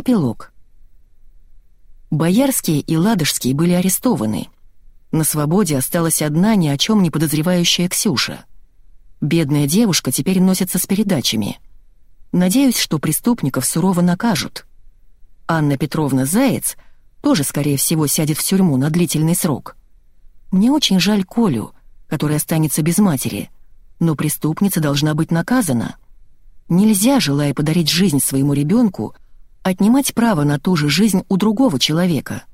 Эпилог. Боярские и Ладожские были арестованы. На свободе осталась одна ни о чем не подозревающая Ксюша. Бедная девушка теперь носится с передачами. Надеюсь, что преступников сурово накажут. Анна Петровна Заяц тоже, скорее всего, сядет в тюрьму на длительный срок. Мне очень жаль Колю, который останется без матери, но преступница должна быть наказана. Нельзя, желая подарить жизнь своему ребенку, отнимать право на ту же жизнь у другого человека.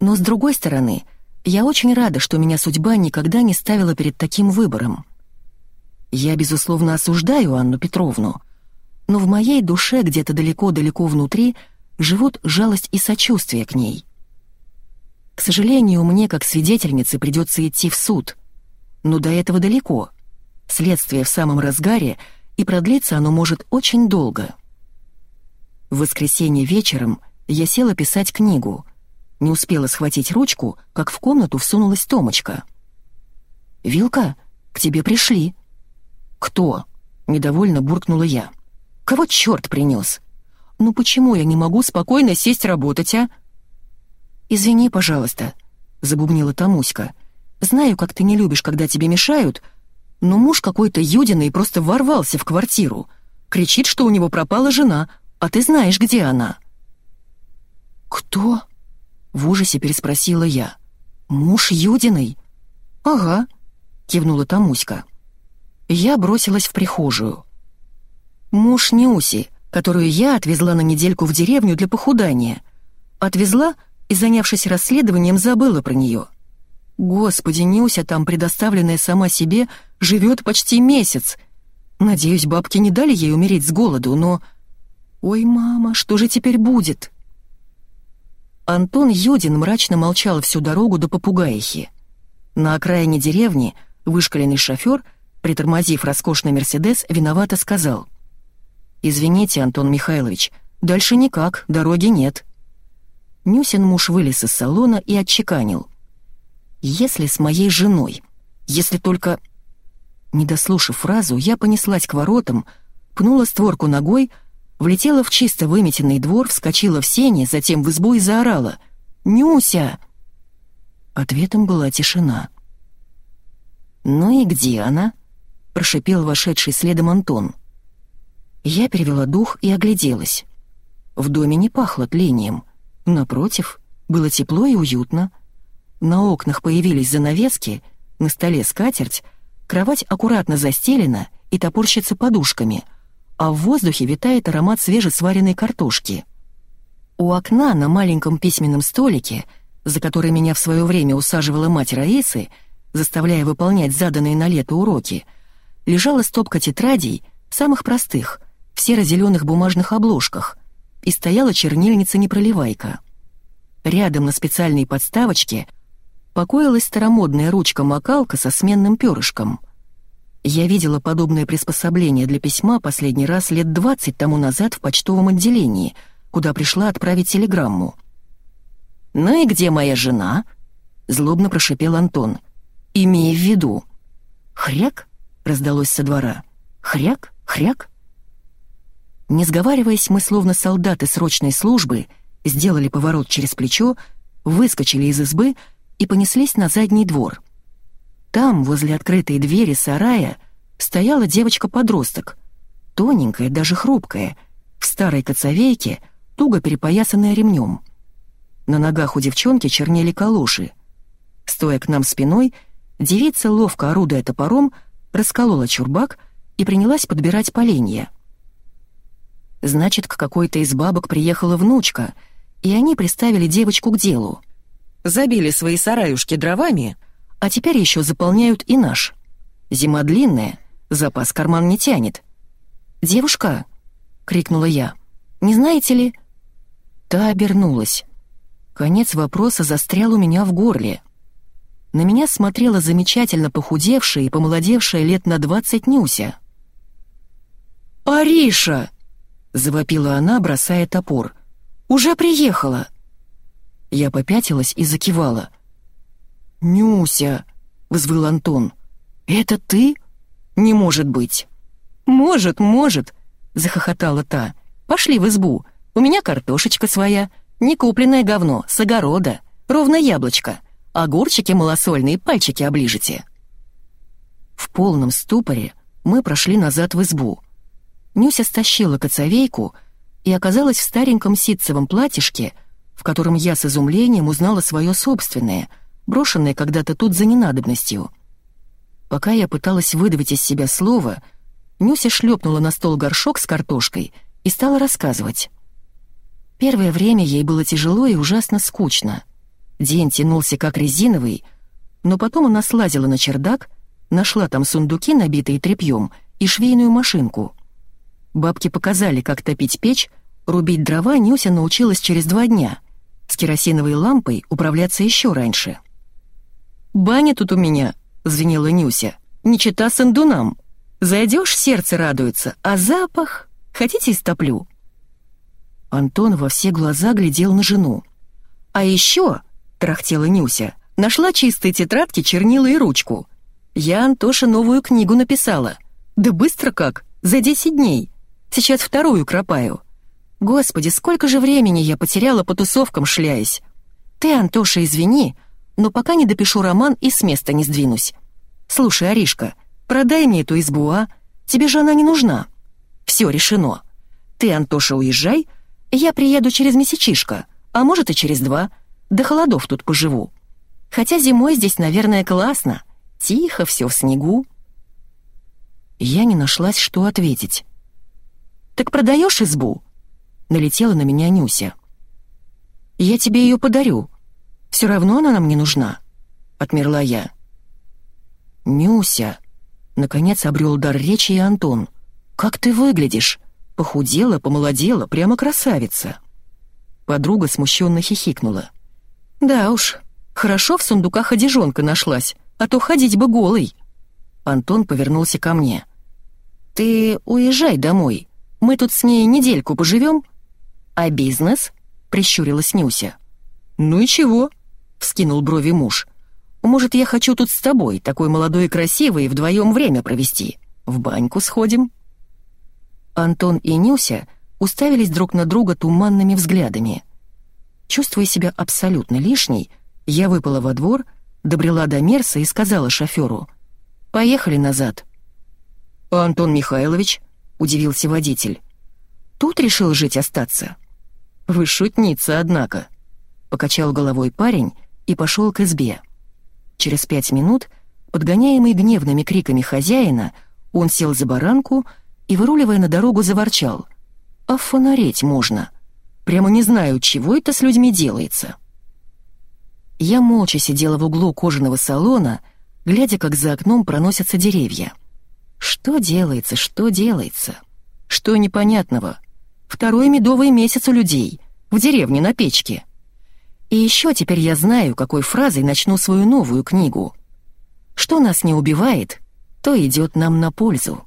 Но с другой стороны, я очень рада, что меня судьба никогда не ставила перед таким выбором. Я, безусловно, осуждаю Анну Петровну, но в моей душе где-то далеко-далеко внутри живут жалость и сочувствие к ней. К сожалению, мне, как свидетельнице, придется идти в суд. Но до этого далеко. Следствие в самом разгаре, и продлиться оно может очень долго. В воскресенье вечером я села писать книгу. Не успела схватить ручку, как в комнату всунулась Томочка. «Вилка, к тебе пришли». «Кто?» — недовольно буркнула я. «Кого черт принес? Ну почему я не могу спокойно сесть работать, а?» «Извини, пожалуйста», — забубнила Тамуська. «Знаю, как ты не любишь, когда тебе мешают, но муж какой-то юдиный просто ворвался в квартиру. Кричит, что у него пропала жена, а ты знаешь, где она». «Кто?» — в ужасе переспросила я. «Муж Юдиной?» «Ага», — кивнула Тамуська. Я бросилась в прихожую. Муж Неуси, которую я отвезла на недельку в деревню для похудания. Отвезла и, занявшись расследованием, забыла про нее. Господи, Нюся там, предоставленная сама себе, живет почти месяц. Надеюсь, бабки не дали ей умереть с голоду, но... «Ой, мама, что же теперь будет?» Антон Юдин мрачно молчал всю дорогу до попугаихи. На окраине деревни вышкаленный шофер, притормозив роскошный «Мерседес», виновато сказал. «Извините, Антон Михайлович, дальше никак, дороги нет». Нюсин муж вылез из салона и отчеканил. «Если с моей женой, если только...» Не дослушав фразу, я понеслась к воротам, пнула створку ногой, Влетела в чисто выметенный двор, вскочила в сени, затем в избу и заорала. «Нюся!» Ответом была тишина. «Ну и где она?» — прошипел вошедший следом Антон. Я перевела дух и огляделась. В доме не пахло тлением. Напротив, было тепло и уютно. На окнах появились занавески, на столе скатерть, кровать аккуратно застелена и топорщится подушками — а в воздухе витает аромат свежесваренной картошки. У окна на маленьком письменном столике, за который меня в свое время усаживала мать Раисы, заставляя выполнять заданные на лето уроки, лежала стопка тетрадей, самых простых, в серо-зеленых бумажных обложках, и стояла чернильница-непроливайка. Рядом на специальной подставочке покоилась старомодная ручка-макалка со сменным перышком — я видела подобное приспособление для письма последний раз лет 20 тому назад в почтовом отделении, куда пришла отправить телеграмму. «Ну и где моя жена?» — злобно прошипел Антон. «Имея в виду». «Хряк?» — раздалось со двора. «Хряк? Хряк?» Не сговариваясь, мы, словно солдаты срочной службы, сделали поворот через плечо, выскочили из избы и понеслись на задний двор — там, возле открытой двери сарая, стояла девочка-подросток, тоненькая, даже хрупкая, в старой коцовейке, туго перепоясанная ремнем. На ногах у девчонки чернели калоши. Стоя к нам спиной, девица, ловко орудуя топором, расколола чурбак и принялась подбирать поленья. Значит, к какой-то из бабок приехала внучка, и они приставили девочку к делу. Забили свои сараюшки дровами — а теперь еще заполняют и наш. Зима длинная, запас карман не тянет. «Девушка!» — крикнула я. «Не знаете ли...» Та обернулась. Конец вопроса застрял у меня в горле. На меня смотрела замечательно похудевшая и помолодевшая лет на двадцать Нюся. «Ариша!» — завопила она, бросая топор. «Уже приехала!» Я попятилась и закивала — «Нюся!» — взвыл Антон. «Это ты? Не может быть!» «Может, может!» — захохотала та. «Пошли в избу. У меня картошечка своя, не купленное говно, с огорода, ровно яблочко. Огурчики малосольные, пальчики оближете». В полном ступоре мы прошли назад в избу. Нюся стащила коцовейку и оказалась в стареньком ситцевом платьишке, в котором я с изумлением узнала свое собственное, брошенное когда-то тут за ненадобностью. Пока я пыталась выдавить из себя слово, Нюся шлепнула на стол горшок с картошкой и стала рассказывать. Первое время ей было тяжело и ужасно скучно. День тянулся как резиновый, но потом она слазила на чердак, нашла там сундуки, набитые тряпьем, и швейную машинку. Бабки показали, как топить печь, рубить дрова Нюся научилась через два дня. С керосиновой лампой управляться еще раньше. «Баня тут у меня», — звенела Нюся, — «не чита сандунам. Зайдешь, сердце радуется, а запах... Хотите истоплю?» Антон во все глаза глядел на жену. «А еще», — трахтела Нюся, — «нашла чистые тетрадки, чернила и ручку. Я Антоша новую книгу написала. Да быстро как, за десять дней. Сейчас вторую кропаю. Господи, сколько же времени я потеряла по тусовкам шляясь. Ты, Антоша, извини, но пока не допишу роман и с места не сдвинусь. Слушай, Аришка, продай мне эту избу, а? Тебе же она не нужна. Все решено. Ты, Антоша, уезжай, я приеду через месячишко, а может и через два. До холодов тут поживу. Хотя зимой здесь, наверное, классно. Тихо, все в снегу. Я не нашлась, что ответить. «Так продаешь избу?» Налетела на меня Нюся. «Я тебе ее подарю. Все равно она нам не нужна», — отмерла я. «Нюся», — наконец обрел дар речи и Антон. «Как ты выглядишь? Похудела, помолодела, прямо красавица». Подруга смущенно хихикнула. «Да уж, хорошо в сундуках одежонка нашлась, а то ходить бы голый». Антон повернулся ко мне. «Ты уезжай домой. Мы тут с ней недельку поживем, «А бизнес?» — прищурилась Нюся. «Ну и чего?» — вскинул брови муж. «Может, я хочу тут с тобой, такой молодой и красивый, вдвоем время провести. В баньку сходим?» Антон и Нюся уставились друг на друга туманными взглядами. Чувствуя себя абсолютно лишней, я выпала во двор, добрела до Мерса и сказала шоферу «Поехали назад». «А Антон Михайлович?» — удивился водитель. «Тут решил жить остаться?» «Вы шутница, однако», — покачал головой парень и пошел к избе. Через пять минут, подгоняемый гневными криками хозяина, он сел за баранку и, выруливая на дорогу, заворчал. «А фонареть можно. Прямо не знаю, чего это с людьми делается». Я молча сидела в углу кожаного салона, глядя, как за окном проносятся деревья. Что делается, что делается? Что непонятного? Второй медовый месяц у людей, в деревне на печке. И еще теперь я знаю, какой фразой начну свою новую книгу. Что нас не убивает, то идет нам на пользу.